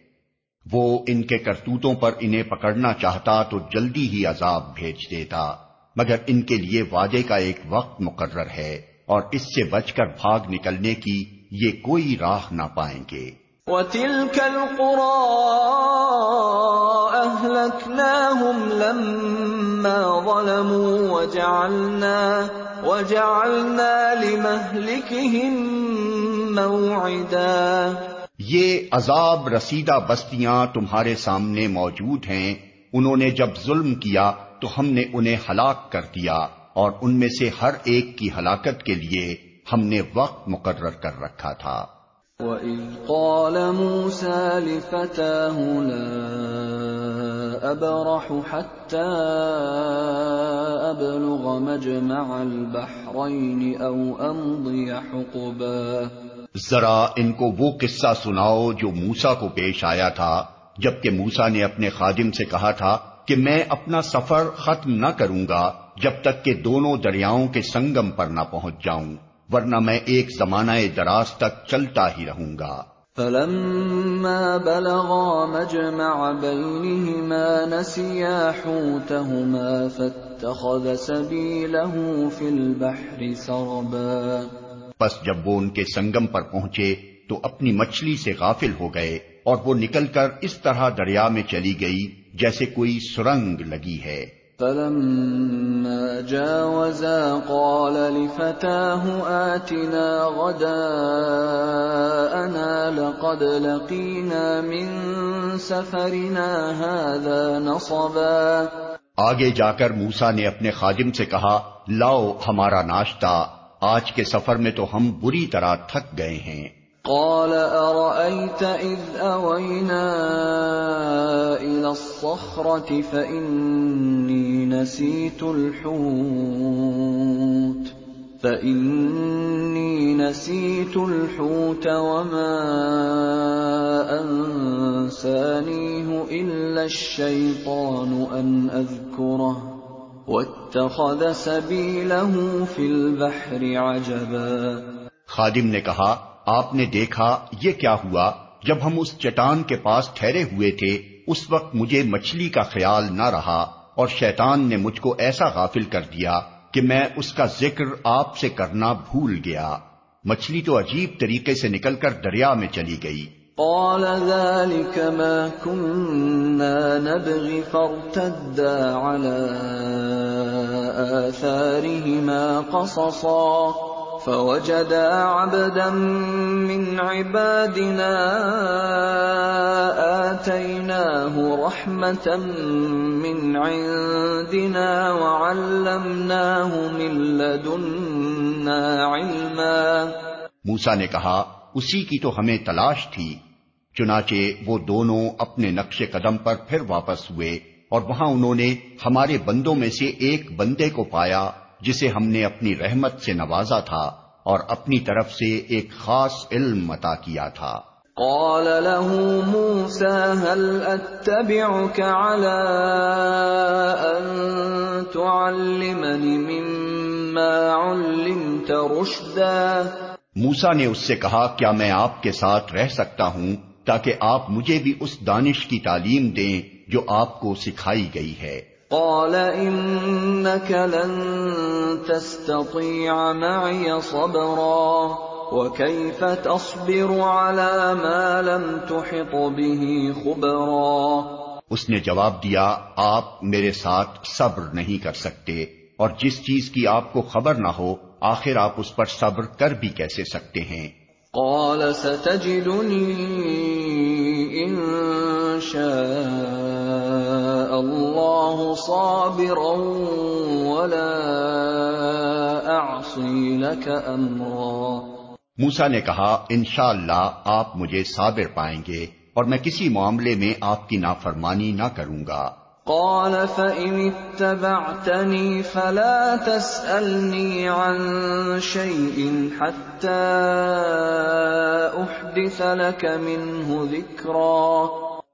وہ ان کے کرتوتوں پر انہیں پکڑنا چاہتا تو جلدی ہی عذاب بھیج دیتا۔ مگر ان کے لیے وعدے کا ایک وقت مقرر ہے اور اس سے بچ کر بھاگ نکلنے کی یہ کوئی راہ نہ پائیں گے۔ وَتِلْكَ الْقُرَىٰ أَهْلَكْنَاهُمْ لَمَّا ظَلَمُوا وَجَعَلْنَا, وَجَعَلْنَا لِمَهْلِكِهِمْ مَوْعِدًا یہ عذاب رسیدہ بستیاں تمہارے سامنے موجود ہیں، انہوں نے جب ظلم کیا تو ہم نے انہیں ہلاک کر دیا اور ان میں سے ہر ایک کی ہلاکت کے لیے ہم نے وقت مقرر کر رکھا تھا۔ وَإِذْ قَالَ مُوسَى لِفَتَاهُ لَا أَبْرَحُ حَتَّى أَبْلُغَ مَجْمَعَ الْبَحْرَيْنِ أَوْ أَمْضِيَ حُقُبًا ذرا ان کو وہ قصہ سناؤ جو موسا کو پیش آیا تھا، جبکہ موسا نے اپنے خادم سے کہا تھا کہ میں اپنا سفر ختم نہ کروں گا جب تک کہ دونوں دریاؤں کے سنگم پر نہ پہنچ جاؤں، ورنہ میں ایک زمانہ دراز تک چلتا ہی رہوں گا۔ فلما بلغا مجمع بينهما نسيا حوتهما فاتخذ سبيله في البحر سربا۔ پس جب وہ ان کے سنگم پر پہنچے تو اپنی مچھلی سے غافل ہو گئے اور وہ نکل کر اس طرح دریا میں چلی گئی جیسے کوئی سرنگ لگی ہے۔ فلما جاوزا قال لفتاه آتنا غداءنا لقد لقينا من سفرنا هذا نصبا۔ آگے جا کر موسا نے اپنے خادم سے کہا لاؤ ہمارا ناشتہ۔ آج کے سفر میں تو ہم بری طرح تھک گئے ہیں۔ قال أرأيت إذ أوينا إلى الصخرة فإني نسيت الحوت، فإني نسيت الحوت وما أنسانيه إلا الشيطان أن أذكره. واتخذ سبيله في البحر عجبا خادم نے کہا، آپ نے دیکھا یہ کیا ہوا؟ جب ہم اس چٹان کے پاس ٹھہرے ہوئے تھے، اس وقت مجھے مچھلی کا خیال نہ رہا اور شیطان نے مجھ کو ایسا غافل کر دیا کہ میں اس کا ذکر آپ سے کرنا بھول گیا۔ مچھلی تو عجیب طریقے سے نکل کر دریا میں چلی گئی۔ قال ذلك ما كنا نبغي فارتدا على آثارهما قصصا فوجدا عبدا من عبادنا آتيناه رحمة من عندنا وعلمناه من لدنا علما موسا نے کہا، اسی کی تو ہمیں تلاش تھی۔ چنانچہ وہ دونوں اپنے نقش قدم پر پھر واپس ہوئے اور وہاں انہوں نے ہمارے بندوں میں سے ایک بندے کو پایا جسے ہم نے اپنی رحمت سے نوازا تھا اور اپنی طرف سے ایک خاص علم عطا کیا تھا۔ قال له موسى هل اتبعك على ان تعلمني مما علمت رشدا؟ موسا نے اس سے کہا کیا میں آپ کے ساتھ رہ سکتا ہوں؟ تاکہ آپ مجھے بھی اس دانش کی تعلیم دیں جو آپ کو سکھائی گئی ہے۔ قال انك لن تستطيع معي صبرا وكيف تصبر على ما لم تحط به خبرا؟ اس نے جواب دیا آپ میرے ساتھ صبر نہیں کر سکتے اور جس چیز کی آپ کو خبر نہ ہو آخر آپ اس پر صبر کر بھی کیسے سکتے ہیں؟ قال ستجدنی ان شاء اللہ صابرا ولا اعصی لك امرا موسا نے کہا، انشاءاللہ آپ مجھے صابر پائیں گے اور میں کسی معاملے میں آپ کی نافرمانی نہ کروں گا۔ قال فإن اتبعتني فلا تسألني عن شيء حتى أحدث لك منه ذكرا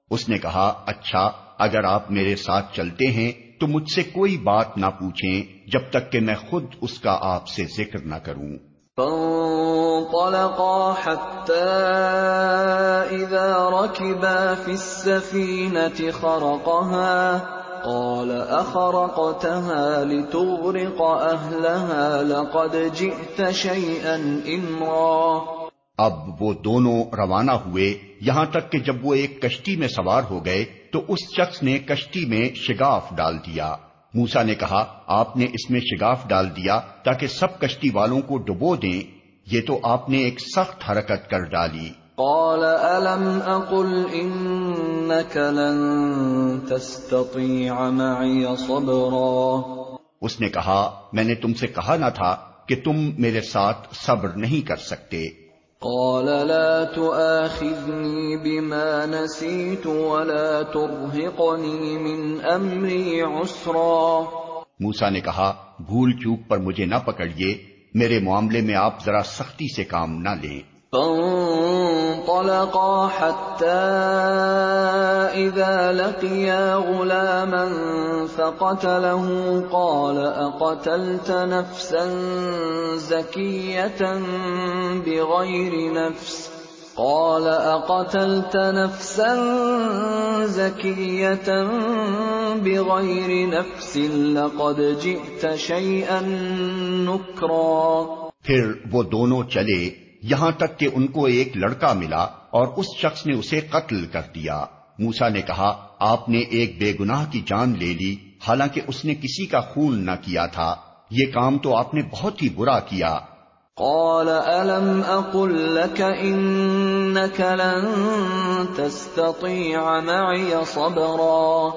اس نے کہا اچھا اگر آپ میرے ساتھ چلتے ہیں، تو مجھ سے کوئی بات نہ پوچھیں جب تک کہ میں خود اس کا آپ سے ذکر نہ کروں۔ فانطلقا حتى إذا ركبا في السفينة خرقها، قال أخرقتها لتغرق أهلها، لقد جئت شيئا إمرا. اب وہ دونوں روانہ ہوئے، یہاں تک کہ جب وہ ایک کشتی میں سوار ہو گئے، تو اس شخص نے کشتی میں شگاف ڈال دیا۔ موسا نے کہا آپ نے اس میں شگاف ڈال دیا تاکہ سب کشتی والوں کو ڈبو دیں۔ یہ تو آپ نے ایک سخت حرکت کر ڈالی۔ قال ألم أقل إنك لن تستطيع معي صبرا؟ اس نے کہا میں نے تم سے کہا نہ تھا کہ تم میرے ساتھ صبر نہیں کر سکتے۔ قال لا تؤاخذني بما نسيت ولا ترهقني من امري عسرا موسا نے کہا، بھول چوک پر مجھے نہ پکڑیے، میرے معاملے میں آپ ذرا سختی سے کام نہ لیں۔ فانطلقا حتى إذا لقيا غلاما فقتله قال أقتلت نفسا زكية بغير نفس قال أقتلت نفسا زكية بغير نفس لقد جئت شيئا نكرا پھر وہ دونوں چلے یہاں تک کہ ان کو ایک لڑکا ملا اور اس شخص نے اسے قتل کر دیا۔ موسا نے کہا آپ نے ایک بے گناہ کی جان لے لی حالانکہ اس نے کسی کا خون نہ کیا تھا۔ یہ کام تو آپ نے بہت ہی برا کیا۔ قال الم اقل لك انك لن تستطيع معي صبرا؟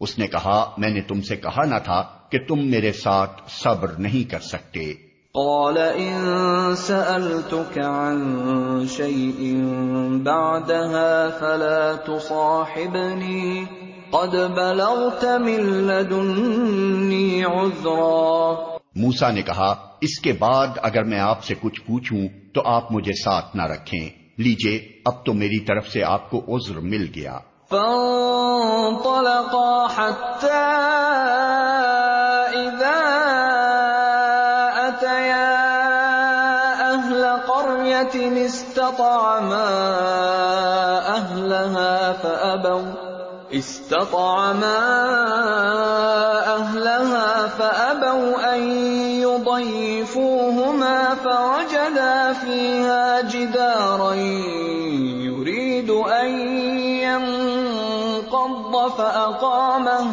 اس نے کہا میں نے تم سے کہا نہ تھا کہ تم میرے ساتھ صبر نہیں کر سکتے۔ قال إن سألتك عن شيء بعدها فلا تصاحبني. قد بلغت من لدني عذرا. موسا نے کہا اس کے بعد اگر میں آپ سے کچھ پوچھوں تو آپ مجھے ساتھ نہ رکھیں۔ لیجیے اب تو میری طرف سے آپ کو عذر مل گیا۔ فانطلقا حتى استطعما أهلها فأبوا أن يضيفوهما فوجدا فيها جدارا يريد أن ينقض فأقامه.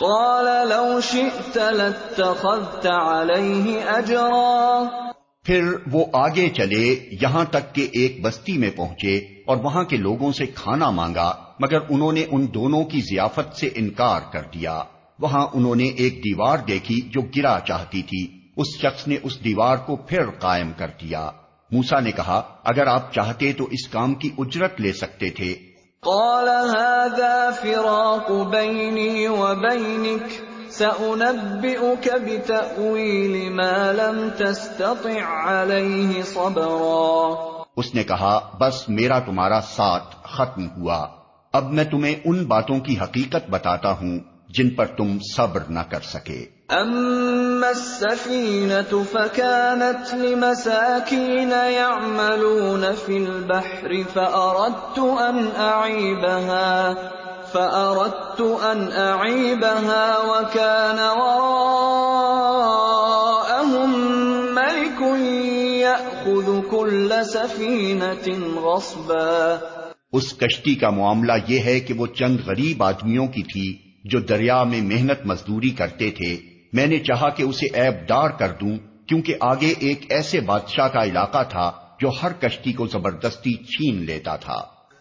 قال لو شئت لاتخذت عليه أجرا. پھر وہ آگے چلے، یہاں تک کہ ایک بستی میں پہنچے اور وہاں کے لوگوں سے کھانا مانگا، مگر انہوں نے ان دونوں کی ضیافت سے انکار کر دیا۔ وہاں انہوں نے ایک دیوار دیکھی جو گرا چاہتی تھی۔ اس شخص نے اس دیوار کو پھر قائم کر دیا۔ موسا نے کہا، اگر آپ چاہتے تو اس کام کی اجرت لے سکتے تھے۔ قال هذا فراق سأنبئك بتأويل ما لم تستطع عليه صبرا. اس نے کہا بس میرا تمہارا ساتھ ختم ہوا۔ اب میں تمہیں ان باتوں کی حقیقت بتاتا ہوں جن پر تم صبر نہ کر سکے۔ اما السفينة فكانت لمساكين يعملون في البحر فأردت أن أعيبها. فأردت أن أعيبها وكان وراءهم ملك يأخذ كل سفينة غصبا۔ اس کشتی کا معاملہ یہ ہے کہ وہ چند غریب آدمیوں کی تھی جو دریا میں محنت مزدوری کرتے تھے۔ میں نے چاہا کہ اسے عیب دار کر دوں، کیونکہ آگے ایک ایسے بادشاہ کا علاقہ تھا جو ہر کشتی کو زبردستی چھین لیتا تھا۔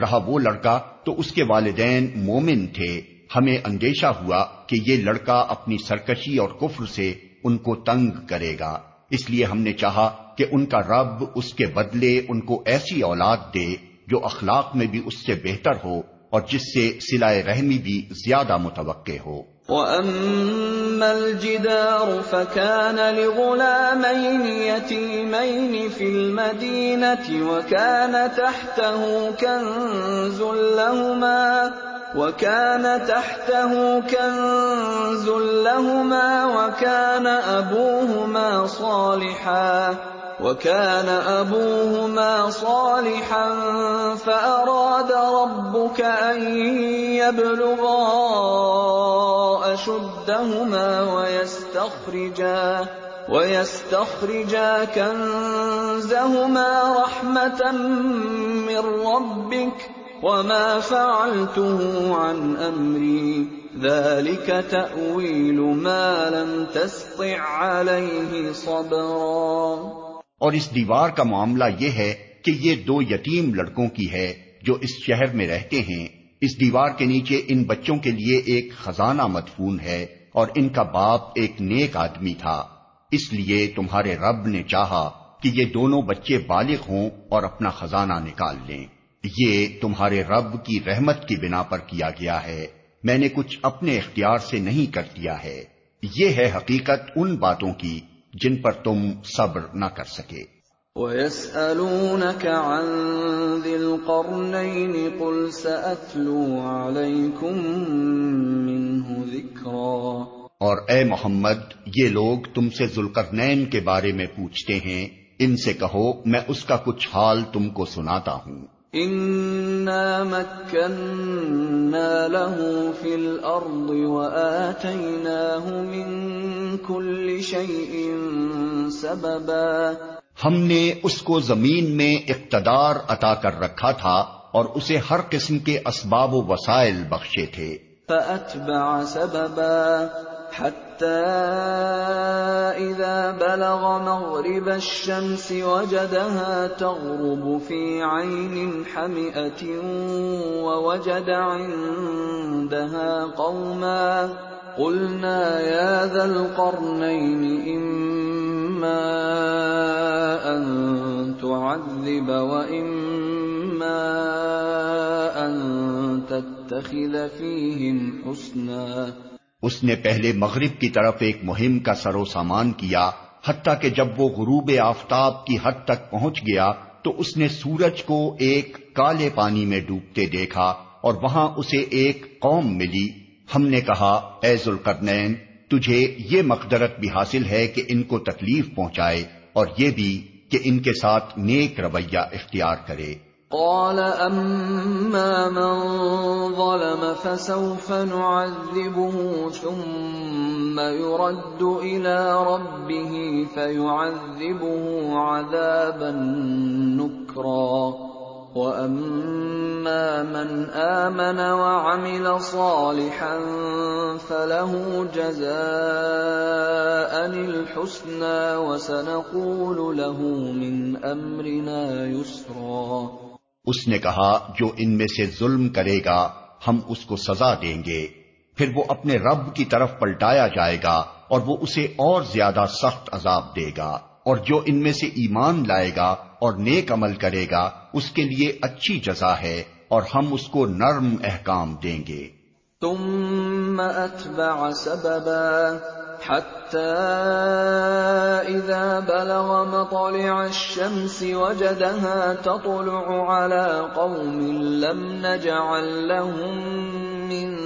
رہا وہ لڑکا تو اس کے والدین مومن تھے۔ ہمیں اندیشہ ہوا کہ یہ لڑکا اپنی سرکشی اور کفر سے ان کو تنگ کرے گا۔ اس لیے ہم نے چاہا کہ ان کا رب اس کے بدلے ان کو ایسی اولاد دے جو اخلاق میں بھی اس سے بہتر ہو اور جس سے سلائے رحمی بھی زیادہ متوقع ہو۔ وَأَمَّا الْجِدَارُ فَكَانَ لِغُلَامَيْنِ يَتِيمَيْنِ فِي الْمَدِينَةِ وَكَانَ تَحْتَهُ كَنْزٌ لَهُمَا وَكَانَ تَحْتَهُ كَنْزٌ لَهُمَا وَكَانَ أَبُوهُمَا صَالِحًا وكان أبوهما صالحا فأراد ربك أن يبلغا أشدهما ويستخرجا ويستخرجا كنزهما رحمة من ربك وما فعلته عن أمري ذلك تأويل ما لم تستع عليه صبرا اور اس دیوار کا معاملہ یہ ہے کہ یہ دو یتیم لڑکوں کی ہے جو اس شہر میں رہتے ہیں۔ اس دیوار کے نیچے ان بچوں کے لیے ایک خزانہ مدفون ہے اور ان کا باپ ایک نیک آدمی تھا۔ اس لیے تمہارے رب نے چاہا کہ یہ دونوں بچے بالغ ہوں اور اپنا خزانہ نکال لیں۔ یہ تمہارے رب کی رحمت کی بنا پر کیا گیا ہے۔ میں نے کچھ اپنے اختیار سے نہیں کر دیا ہے۔ یہ ہے حقیقت ان باتوں کی جن پر تم صبر نہ کر سکے۔ وَيَسْأَلُونَكَ عَن ذِي الْقَرْنَيْنِ قُلْ سَأَتْلُو عَلَيْكُم مِّنْهُ ذِكْرًا. اور اے محمد یہ لوگ تم سے ذوالقرنین کے بارے میں پوچھتے ہیں ان سے کہو میں اس کا کچھ حال تم کو سناتا ہوں۔ إِنَّا مَكَّنَّا لَهُ فِي الْأَرْضِ وَآتَيْنَاهُ مِن كُلِّ شَيْءٍ سَبَبًا ہم نے اس کو زمین میں اقتدار عطا کر رکھا تھا اور اسے ہر قسم کے اسباب و وسائل بخشے تھے۔ فَأَتْبَعَ سَبَبًا حتى إذا بلغ مغرب الشمس وجدها تغرب في عين حمئة ووجد عندها قوما قلنا يا ذا القرنين إما أن تعذب وإما أن تتخذ فيهم اس نے پہلے مغرب کی طرف ایک مہم کا سر و سامان کیا، حتیٰ کہ جب وہ غروب آفتاب کی حد تک پہنچ گیا تو اس نے سورج کو ایک کالے پانی میں ڈوبتے دیکھا اور وہاں اسے ایک قوم ملی۔ ہم نے کہا، اے ذوالقرنین تجھے یہ مقدرت بھی حاصل ہے کہ ان کو تکلیف پہنچائے اور یہ بھی کہ ان کے ساتھ نیک رویہ اختیار کرے۔ قال اما من ظلم فسوف نعذبه ثم يرد الى ربه فيعذبه عذابا نكرا۔ واما من امن وعمل صالحا فله جزاء الحسنى وسنقول له من امرنا يسرا اس نے کہا، جو ان میں سے ظلم کرے گا، ہم اس کو سزا دیں گے۔ پھر وہ اپنے رب کی طرف پلٹایا جائے گا اور وہ اسے اور زیادہ سخت عذاب دے گا۔ اور جو ان میں سے ایمان لائے گا اور نیک عمل کرے گا اس کے لیے اچھی جزا ہے اور ہم اس کو نرم احکام دیں گے۔ ثم اتبع سببا حتى إذا بلغ مطلع الشمس وجدها تطلع على قوم لم نجعل لهم من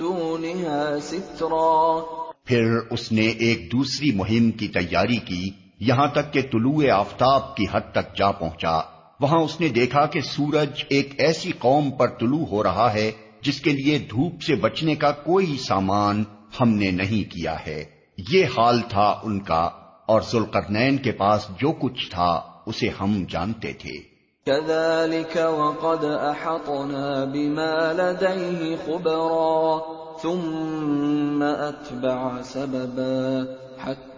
دونها سترا۔ پھر اس نے ایک دوسری مہم کی تیاری کی۔ یہاں تک کہ طلوع آفتاب کی حد تک جا پہنچا۔ وہاں اس نے دیکھا کہ سورج ایک ایسی قوم پر طلوع ہو رہا ہے جس کے لیے دھوپ سے بچنے کا کوئی سامان ہم نے نہیں کیا ہے۔ یہ حال تھا ان کا اور ذوالقرنین کے پاس جو کچھ تھا اسے ہم جانتے تھے۔ كذلك وقد احطنا بما لديه خبرا ثم اتبع سببا حتى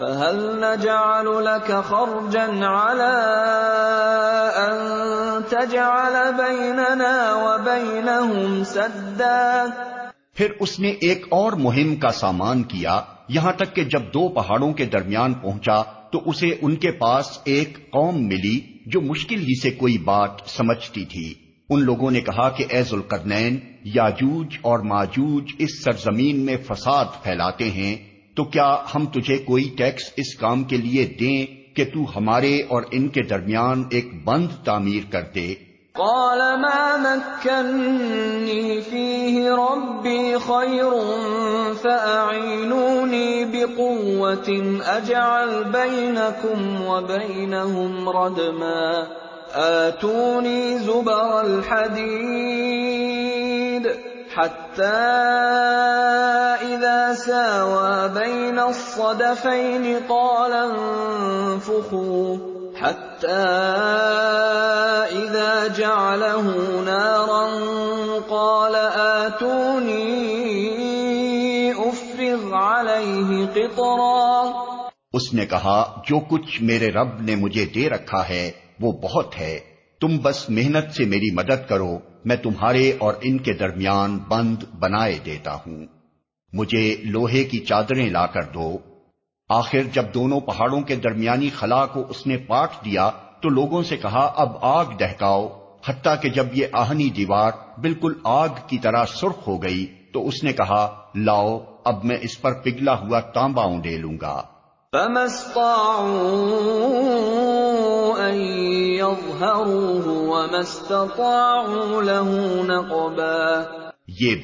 فهل نجعل لك خرجا على أن تجعل بيننا وبينهم سدا پھر اس نے ایک اور مہم کا سامان کیا، یہاں تک کہ جب دو پہاڑوں کے درمیان پہنچا تو اسے ان کے پاس ایک قوم ملی جو مشکل ہی سے کوئی بات سمجھتی تھی۔ ان لوگوں نے کہا کہ اے ذوالقرنین، یاجوج اور ماجوج اس سرزمین میں فساد پھیلاتے ہیں تو کیا ہم تجھے کوئی ٹیکس اس کام کے لیے دیں کہ تو ہمارے اور ان کے درمیان ایک بند تعمیر کر دے؟ قال ما مكنني فيه ربي خير فأعينوني بقوة أجعل بينكم وبينهم ردما. آتوني زبر الحديد. حتى إذا ساوى بين الصدفين قال انفخوا حتى إذا جعله نارا قال آتوني أفرغ عليه قطرا اس نے کہا، جو کچھ میرے رب نے مجھے دے رکھا ہے، وہ بہت ہے۔ تم بس محنت سے میری مدد کرو۔ میں تمہارے اور ان کے درمیان بند بنائے دیتا ہوں۔ مجھے لوہے کی چادریں لا کر دو۔ آخر جب دونوں پہاڑوں کے درمیانی خلا کو اس نے پاٹ دیا تو لوگوں سے کہا، اب آگ دہکاؤ۔ حتیٰ کہ جب یہ آہنی دیوار بالکل آگ کی طرح سرخ ہو گئی تو اس نے کہا، لاؤ، اب میں اس پر پگھلا ہوا تانبا اونڈے لوں گا۔ یہ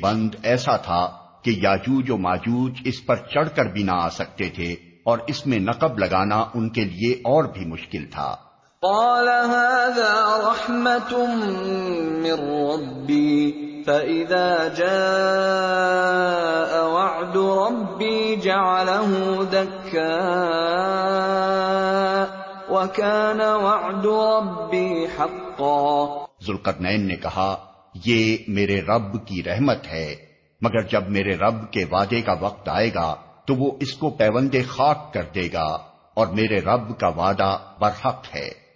بند ایسا تھا کہ یاجوج و ماجوج اس پر چڑھ کر بھی نہ آ سکتے تھے اور اس میں نقب لگانا ان کے لیے اور بھی مشکل تھا۔ قال هذا رحمة من ربي فإذا جاء وعد ربي جعله دكا وكان وعد ربي حقا ذوالقرنین نے کہا، یہ میرے رب کی رحمت ہے، مگر جب میرے رب کے وعدے کا وقت آئے گا، تو وہ اس کو پیوندے خاک کر دے گا، اور میرے رب کا وعدہ برحق ہے۔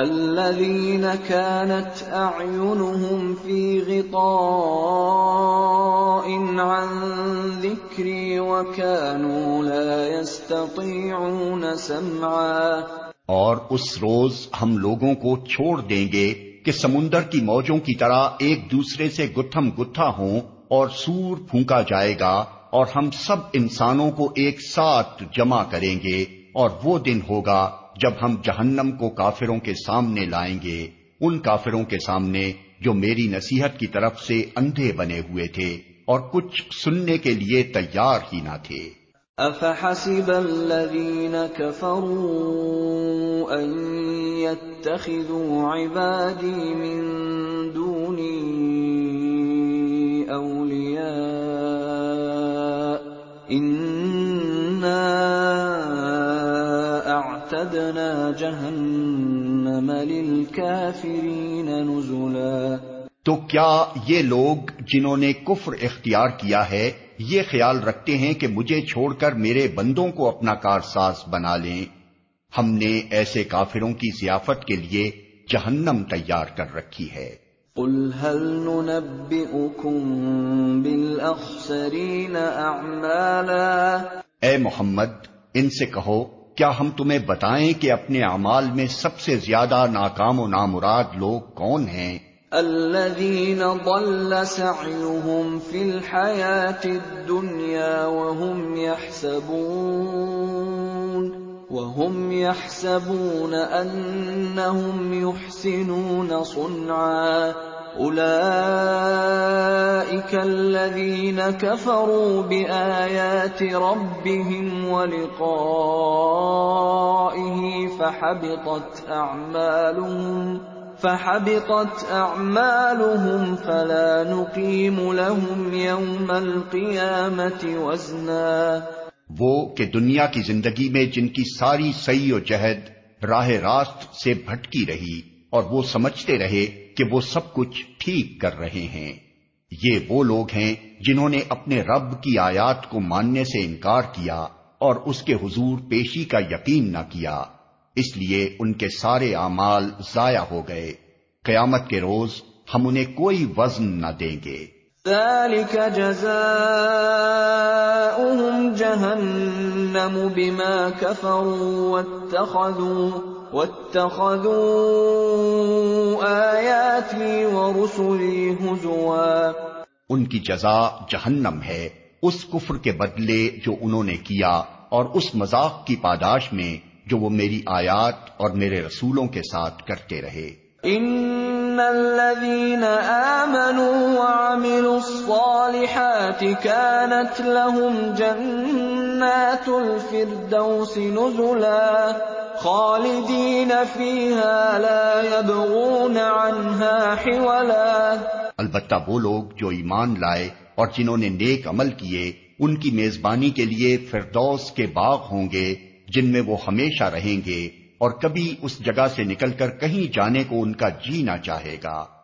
الذين كانت اعينهم في غطاء عن ذكري وكانوا لا يستطيعون سمعا. اور اس روز ہم لوگوں کو چھوڑ دیں گے کہ سمندر کی موجوں کی طرح ایک دوسرے سے گتھم گتھا ہوں اور سور پھونکا جائے گا اور ہم سب انسانوں کو ایک ساتھ جمع کریں گے اور وہ دن ہوگا جب ہم جہنم کو کافروں کے سامنے لائیں گے، ان کافروں کے سامنے جو میری نصیحت کی طرف سے اندھے بنے ہوئے تھے اور کچھ سننے کے لیے تیار ہی نہ تھے۔ افحسب الذين كفروا ان يتخذوا عبادي من دوني اولياء جہنم نزلا تو کیا یہ لوگ جنہوں نے کفر اختیار کیا ہے یہ خیال رکھتے ہیں کہ مجھے چھوڑ کر میرے بندوں کو اپنا کارساز بنا لیں۔ ہم نے ایسے کافروں کی ضیافت کے لیے جہنم تیار کر رکھی ہے۔ قل هل ننبئكم بالأخسرين أعمالا؟ اے محمد ان سے کہو کیا ہم تمہیں بتائیں کہ اپنے اعمال میں سب سے زیادہ ناکام و نامراد لوگ کون ہیں؟ الذين ضل سعيهم في الحياة الدنيا وهم يحسبون وهم يحسبون أنهم يحسنون صنعا. أولئك الذين كفروا بآيات ربهم ولقائه فحبطت أعمالهم فحبطت أعمالهم فلا نقيم لهم يوم القيامة وزنا وہ کہ دنیا کی زندگی میں جن کی ساری سی و جہد راہ راست سے بھٹکی رہی اور وہ سمجھتے رہے کہ وہ سب کچھ ٹھیک کر رہے ہیں۔ یہ وہ لوگ ہیں جنہوں نے اپنے رب کی آیات کو ماننے سے انکار کیا اور اس کے حضور پیشی کا یقین نہ کیا۔ اس لیے ان کے سارے اعمال ضائع ہو گئے۔ قیامت کے روز ہم انہیں کوئی وزن نہ دیں گے۔ ذلك جزاؤهم جهنم بما كفروا واتخذوا واتخذوا آياتي ورسلي هزوا. ان کی جزا جہنم ہے اس کفر کے بدلے جو انہوں نے کیا اور اس مذاق کی پاداش میں جو وہ میری آیات اور میرے رسولوں کے ساتھ کرتے رہے۔ ان الذين امنوا وعملوا الصالحات كانت لهم جنات الفردوس نزلا. خالدین فیہا لا يبغون عنہا حولا۔ البتہ وہ لوگ جو ایمان لائے اور جنہوں نے نیک عمل کیے، ان کی میزبانی کے لیے فردوس کے باغ ہوں گے، جن میں وہ ہمیشہ رہیں گے اور کبھی اس جگہ سے نکل کر کہیں جانے کو ان کا جی نہ چاہے گا۔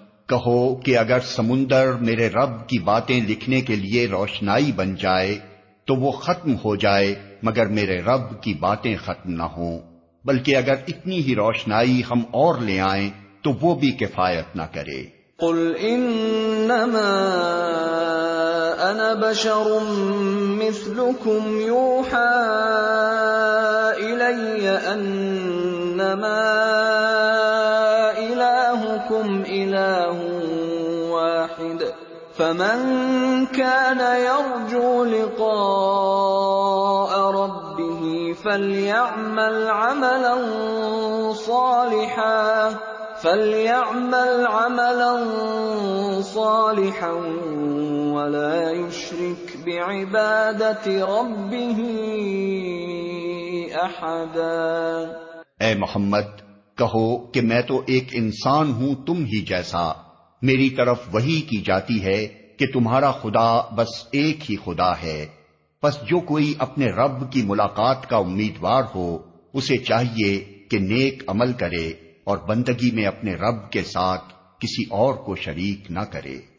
کہو کہ اگر سمندر میرے رب کی باتیں لکھنے کے لیے روشنائی بن جائے، تو وہ ختم ہو جائے، مگر میرے رب کی باتیں ختم نہ ہوں۔ بلکہ اگر اتنی ہی روشنائی ہم اور لے آئیں، تو وہ بھی کفایت نہ کرے۔ قل انما انا بشر مثلكم يوحى الي انما فمن كان يرجو لقاء ربه فليعمل عملا صالحا فليعمل عملا صالحا ولا يشرك بعبادة ربه أحدا اے محمد، کہو کہ میں تو ایک انسان ہوں تم ہی جیسا۔ میری طرف وہی کی جاتی ہے کہ تمہارا خدا بس ایک ہی خدا ہے۔ بس جو کوئی اپنے رب کی ملاقات کا امیدوار ہو، اسے چاہیے کہ نیک عمل کرے اور بندگی میں اپنے رب کے ساتھ کسی اور کو شریک نہ کرے۔